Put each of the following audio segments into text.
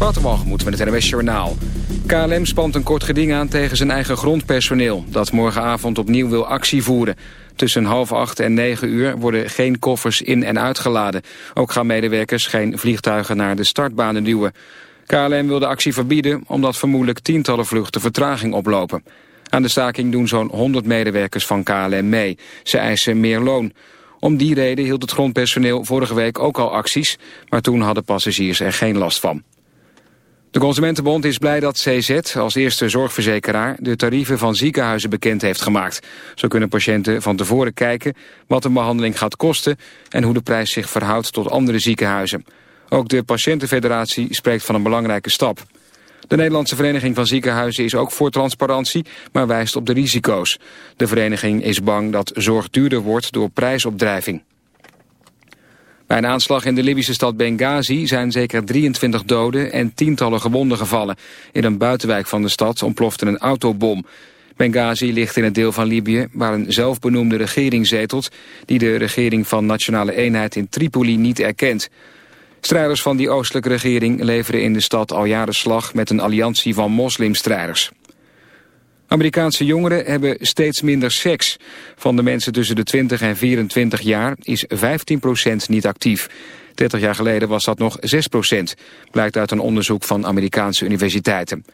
Waterwalgemoed met het NWS Journaal. KLM spant een kort geding aan tegen zijn eigen grondpersoneel... dat morgenavond opnieuw wil actie voeren. Tussen half acht en negen uur worden geen koffers in- en uitgeladen. Ook gaan medewerkers geen vliegtuigen naar de startbanen duwen. KLM wil de actie verbieden omdat vermoedelijk tientallen vluchten vertraging oplopen. Aan de staking doen zo'n 100 medewerkers van KLM mee. Ze eisen meer loon. Om die reden hield het grondpersoneel vorige week ook al acties... maar toen hadden passagiers er geen last van. De Consumentenbond is blij dat CZ als eerste zorgverzekeraar... de tarieven van ziekenhuizen bekend heeft gemaakt. Zo kunnen patiënten van tevoren kijken wat een behandeling gaat kosten... en hoe de prijs zich verhoudt tot andere ziekenhuizen. Ook de Patiëntenfederatie spreekt van een belangrijke stap. De Nederlandse Vereniging van Ziekenhuizen is ook voor transparantie, maar wijst op de risico's. De vereniging is bang dat zorg duurder wordt door prijsopdrijving. Bij een aanslag in de Libische stad Benghazi zijn zeker 23 doden en tientallen gewonden gevallen. In een buitenwijk van de stad ontplofte een autobom. Benghazi ligt in het deel van Libië waar een zelfbenoemde regering zetelt... die de regering van Nationale Eenheid in Tripoli niet erkent. Strijders van die oostelijke regering leveren in de stad al jaren slag met een alliantie van moslimstrijders. Amerikaanse jongeren hebben steeds minder seks. Van de mensen tussen de 20 en 24 jaar is 15% niet actief. 30 jaar geleden was dat nog 6% blijkt uit een onderzoek van Amerikaanse universiteiten.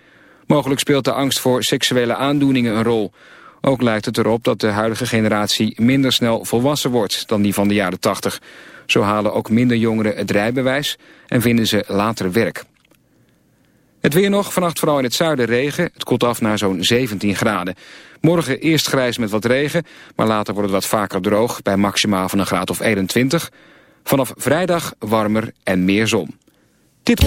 Mogelijk speelt de angst voor seksuele aandoeningen een rol. Ook lijkt het erop dat de huidige generatie minder snel volwassen wordt dan die van de jaren 80. Zo halen ook minder jongeren het rijbewijs en vinden ze later werk. Het weer nog, vannacht vooral in het zuiden regen. Het koelt af naar zo'n 17 graden. Morgen eerst grijs met wat regen, maar later wordt het wat vaker droog... bij maximaal van een graad of 21. Vanaf vrijdag warmer en meer zon. Dit...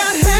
got hands.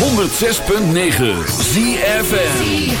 106.9 ZFN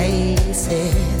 said.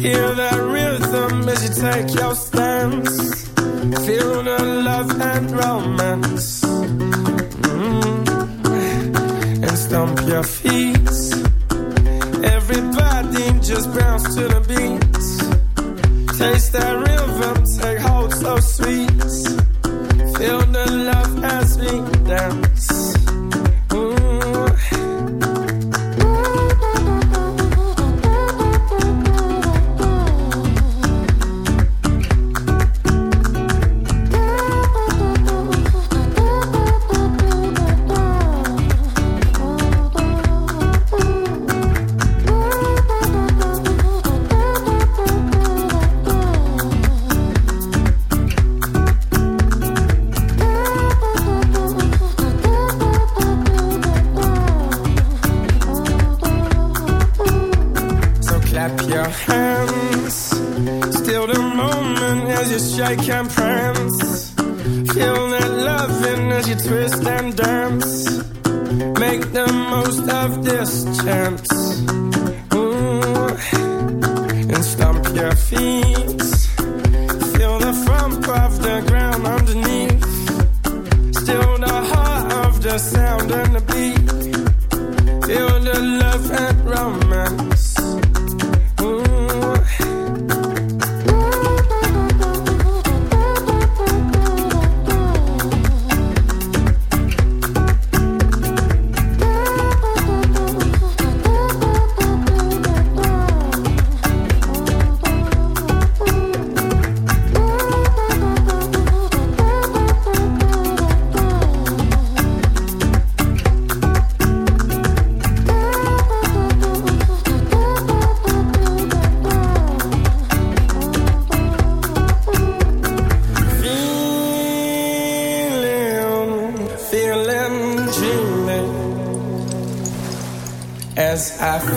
Hear that rhythm as you take your stance. Feel the love and romance. Mm. And stomp your feet. Everybody just bounce to the beat. Taste that rhythm, take hold so sweet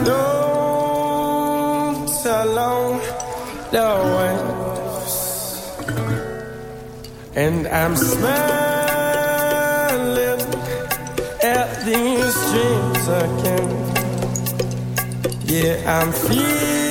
Don't tell on the waves And I'm smiling at these dreams again. Yeah, I'm feeling